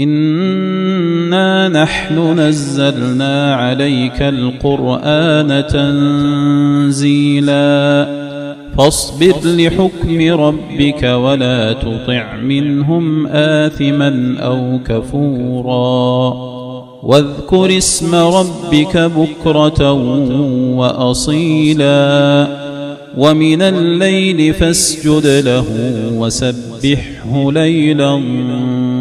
انا نحن نزلنا عليك القران تنزيلا فاصبر لحكم ربك ولا تطع منهم اثما أو كفورا واذكر اسم ربك بكره واصيلا ومن الليل فاسجد له وسبحه ليلا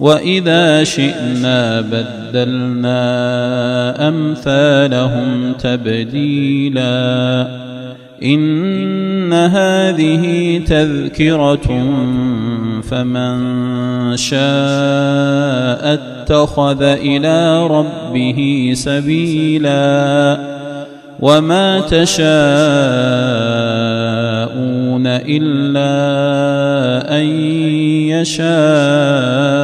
واذا شئنا بدلنا امثالهم تبديلا ان هذه تذكره فمن شاء اتخذ إلى ربه سبيلا وما تشاءون الا ان يشاء